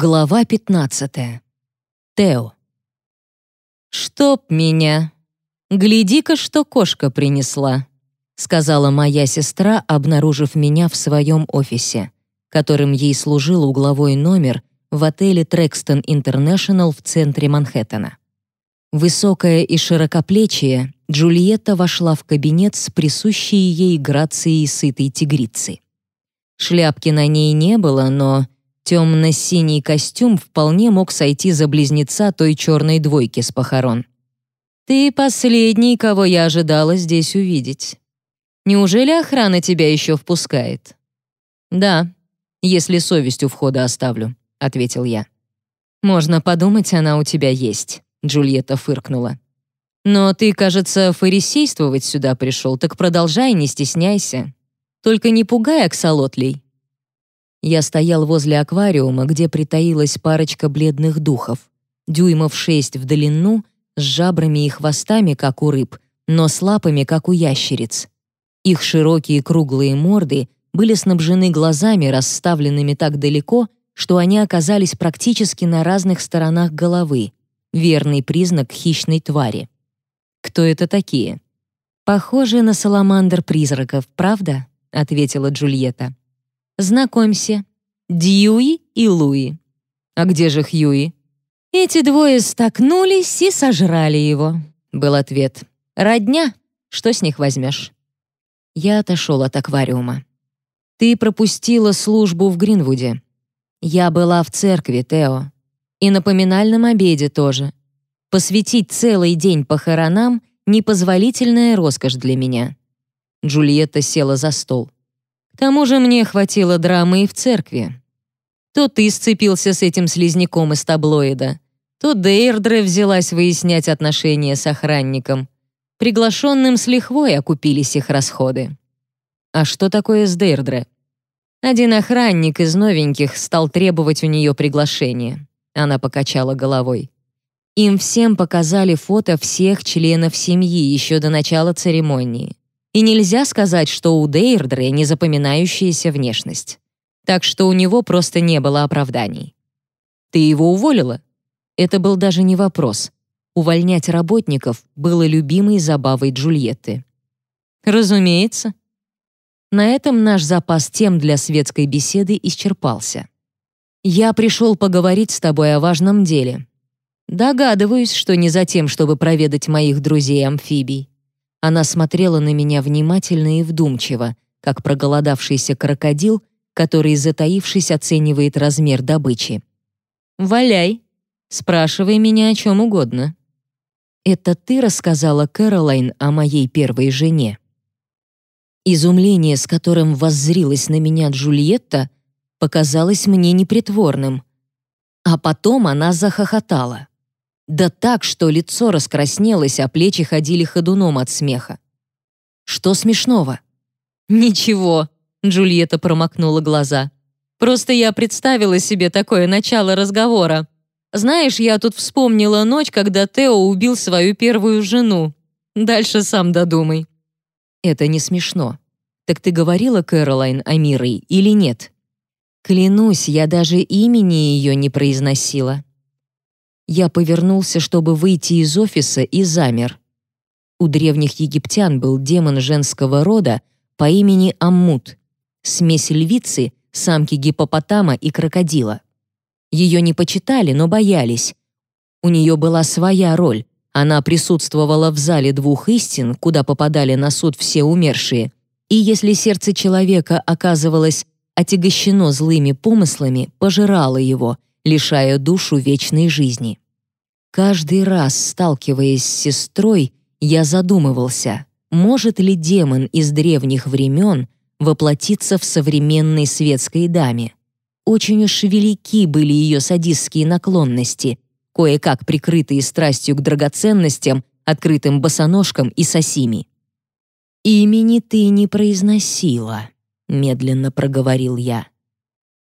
Глава 15. Тео. «Чтоб меня! Гляди-ка, что кошка принесла!» сказала моя сестра, обнаружив меня в своем офисе, которым ей служил угловой номер в отеле Трекстон Интернешнл в центре Манхэттена. Высокая и широкоплечья, Джульетта вошла в кабинет с присущей ей грацией сытой тигрицы. Шляпки на ней не было, но Темно-синий костюм вполне мог сойти за близнеца той черной двойки с похорон. «Ты последний, кого я ожидала здесь увидеть. Неужели охрана тебя еще впускает?» «Да, если совесть у входа оставлю», — ответил я. «Можно подумать, она у тебя есть», — Джульетта фыркнула. «Но ты, кажется, фарисействовать сюда пришел, так продолжай, не стесняйся. Только не пугай аксолотлей, я стоял возле аквариума, где притаилась парочка бледных духов, дюймов шесть в длину, с жабрами и хвостами, как у рыб, но с лапами, как у ящериц. Их широкие круглые морды были снабжены глазами, расставленными так далеко, что они оказались практически на разных сторонах головы, верный признак хищной твари. Кто это такие? Похожи на саламандр призраков, правда? ответила Джульетта. Знакомься, Дьюи и Луи. А где же Хьюи? Эти двое столкнулись и сожрали его, был ответ. Родня, что с них возьмешь? Я отошел от аквариума. Ты пропустила службу в Гринвуде. Я была в церкви, Тео. И на поминальном обеде тоже. Посвятить целый день похоронам — непозволительная роскошь для меня. Джульетта села за стол. К тому же мне хватило драмы и в церкви. То ты сцепился с этим слизняком из таблоида, то Дейрдре взялась выяснять отношения с охранником. Приглашенным с лихвой окупились их расходы. А что такое с Дейрдре? Один охранник из новеньких стал требовать у нее приглашения. Она покачала головой. Им всем показали фото всех членов семьи еще до начала церемонии. И нельзя сказать, что у Дейрдре незапоминающаяся внешность. Так что у него просто не было оправданий. Ты его уволила? Это был даже не вопрос. Увольнять работников было любимой забавой Джульетты. Разумеется. На этом наш запас тем для светской беседы исчерпался. Я пришел поговорить с тобой о важном деле. Догадываюсь, что не за тем, чтобы проведать моих друзей-амфибий. Она смотрела на меня внимательно и вдумчиво, как проголодавшийся крокодил, который, затаившись, оценивает размер добычи. «Валяй, спрашивай меня о чем угодно». «Это ты рассказала Кэролайн о моей первой жене?» Изумление, с которым воззрилась на меня Джульетта, показалось мне непритворным. А потом она захохотала. Да так, что лицо раскраснелось, а плечи ходили ходуном от смеха. Что смешного? Ничего, Джульетта промокнула глаза. Просто я представила себе такое начало разговора. Знаешь, я тут вспомнила ночь, когда Тео убил свою первую жену. Дальше сам додумай. Это не смешно. Так ты говорила Кэролайн о Мирой или нет? Клянусь, я даже имени ее не произносила. Я повернулся, чтобы выйти из офиса, и замер. У древних египтян был демон женского рода по имени Аммут, смесь львицы, самки гипопотама и крокодила. Ее не почитали, но боялись. У нее была своя роль. Она присутствовала в зале двух истин, куда попадали на суд все умершие. И если сердце человека оказывалось отягощено злыми помыслами, пожирало его — лишая душу вечной жизни. Каждый раз, сталкиваясь с сестрой, я задумывался, может ли демон из древних времен воплотиться в современной светской даме. Очень уж велики были ее садистские наклонности, кое-как прикрытые страстью к драгоценностям, открытым босоножкам и сосими. «Имени ты не произносила», — медленно проговорил я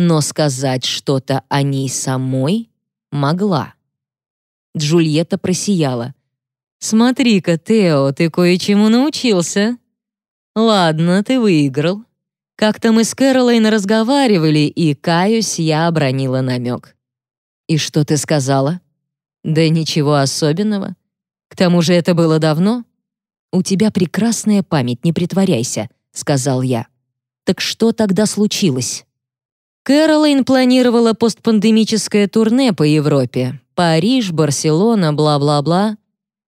но сказать что-то о ней самой могла. Джульетта просияла. «Смотри-ка, Тео, ты кое-чему научился. Ладно, ты выиграл. Как-то мы с Кэролайн разговаривали, и, каюсь, я обронила намек. «И что ты сказала?» «Да ничего особенного. К тому же это было давно». «У тебя прекрасная память, не притворяйся», — сказал я. «Так что тогда случилось?» Кэролайн планировала постпандемическое турне по Европе. Париж, Барселона, бла-бла-бла.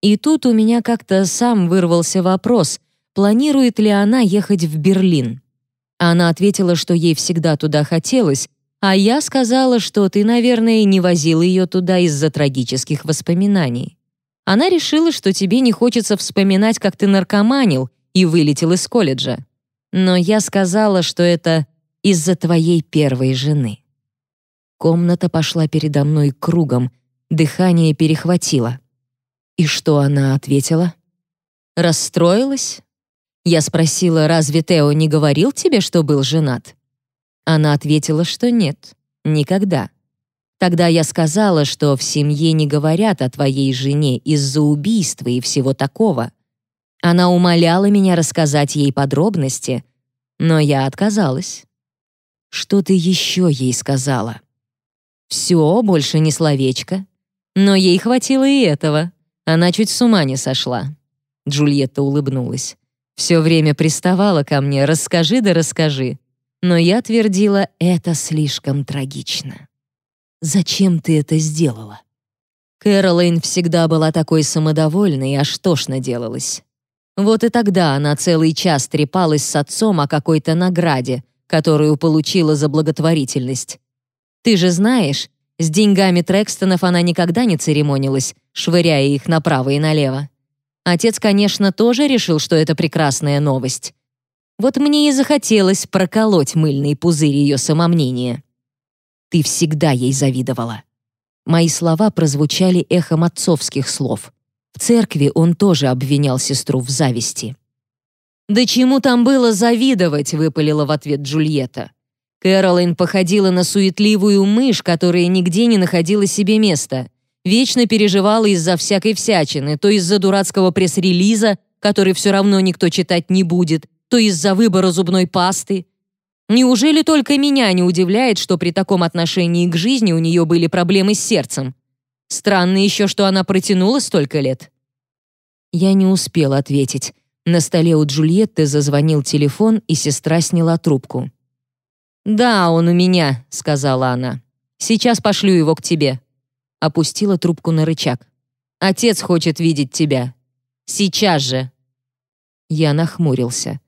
И тут у меня как-то сам вырвался вопрос, планирует ли она ехать в Берлин. Она ответила, что ей всегда туда хотелось, а я сказала, что ты, наверное, не возил ее туда из-за трагических воспоминаний. Она решила, что тебе не хочется вспоминать, как ты наркоманил и вылетел из колледжа. Но я сказала, что это из-за твоей первой жены. Комната пошла передо мной кругом, дыхание перехватило. И что она ответила? Расстроилась? Я спросила, разве Тео не говорил тебе, что был женат? Она ответила, что нет, никогда. Тогда я сказала, что в семье не говорят о твоей жене из-за убийства и всего такого. Она умоляла меня рассказать ей подробности, но я отказалась. Что ты еще ей сказала? Все, больше ни словечко. Но ей хватило и этого. Она чуть с ума не сошла. Джульетта улыбнулась. Все время приставала ко мне «расскажи да расскажи». Но я твердила «это слишком трагично». «Зачем ты это сделала?» Кэролайн всегда была такой самодовольной, аж тошно делалась. Вот и тогда она целый час трепалась с отцом о какой-то награде, которую получила за благотворительность. Ты же знаешь, с деньгами Трекстонов она никогда не церемонилась, швыряя их направо и налево. Отец, конечно, тоже решил, что это прекрасная новость. Вот мне и захотелось проколоть мыльный пузырь ее самомнения. Ты всегда ей завидовала. Мои слова прозвучали эхом отцовских слов. В церкви он тоже обвинял сестру в зависти. «Да чему там было завидовать?» — выпалила в ответ Джульетта. Кэролайн походила на суетливую мышь, которая нигде не находила себе места. Вечно переживала из-за всякой всячины, то из-за дурацкого пресс-релиза, который все равно никто читать не будет, то из-за выбора зубной пасты. Неужели только меня не удивляет, что при таком отношении к жизни у нее были проблемы с сердцем? Странно еще, что она протянула столько лет. Я не успела ответить. На столе у Джульетты зазвонил телефон, и сестра сняла трубку. «Да, он у меня», — сказала она. «Сейчас пошлю его к тебе». Опустила трубку на рычаг. «Отец хочет видеть тебя. Сейчас же». Я нахмурился.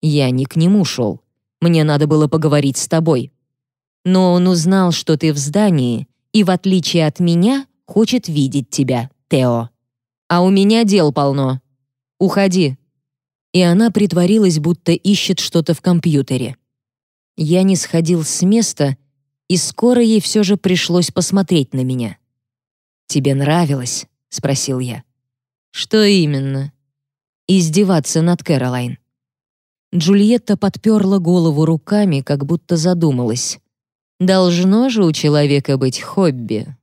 «Я не к нему шел. Мне надо было поговорить с тобой. Но он узнал, что ты в здании, и, в отличие от меня, хочет видеть тебя, Тео. А у меня дел полно. Уходи». И она притворилась, будто ищет что-то в компьютере. Я не сходил с места, и скоро ей все же пришлось посмотреть на меня. «Тебе нравилось?» — спросил я. «Что именно?» «Издеваться над Кэролайн». Джульетта подперла голову руками, как будто задумалась. «Должно же у человека быть хобби».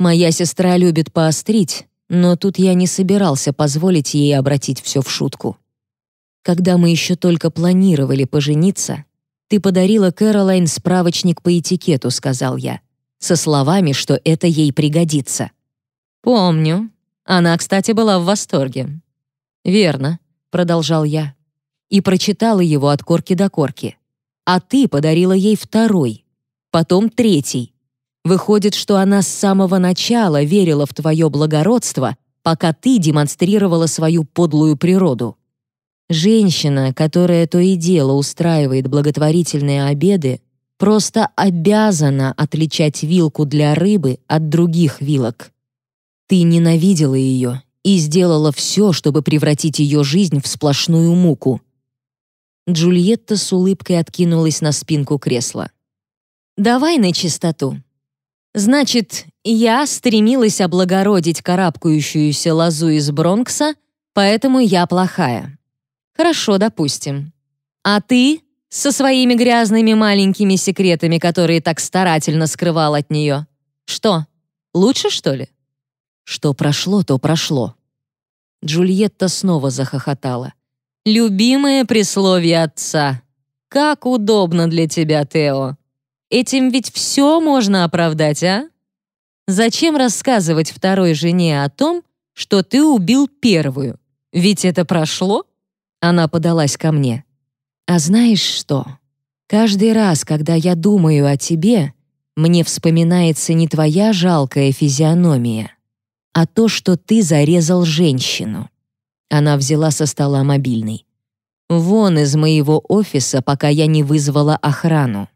Моя сестра любит поострить, но тут я не собирался позволить ей обратить все в шутку. Когда мы еще только планировали пожениться, ты подарила Кэролайн справочник по этикету, сказал я, со словами, что это ей пригодится. Помню. Она, кстати, была в восторге. Верно, продолжал я. И прочитала его от корки до корки. А ты подарила ей второй, потом третий. Выходит, что она с самого начала верила в твое благородство, пока ты демонстрировала свою подлую природу. Женщина, которая то и дело устраивает благотворительные обеды, просто обязана отличать вилку для рыбы от других вилок. Ты ненавидела ее и сделала все, чтобы превратить ее жизнь в сплошную муку. Джульетта с улыбкой откинулась на спинку кресла. «Давай на чистоту. Значит, я стремилась облагородить карабкающуюся лозу из Бронкса, поэтому я плохая. Хорошо, допустим. А ты со своими грязными маленькими секретами, которые так старательно скрывал от нее. Что, лучше, что ли? Что прошло, то прошло. Джульетта снова захохотала. Любимое присловие отца. Как удобно для тебя, Тео. Этим ведь все можно оправдать, а? Зачем рассказывать второй жене о том, что ты убил первую? Ведь это прошло?» Она подалась ко мне. «А знаешь что? Каждый раз, когда я думаю о тебе, мне вспоминается не твоя жалкая физиономия, а то, что ты зарезал женщину». Она взяла со стола мобильный. «Вон из моего офиса, пока я не вызвала охрану».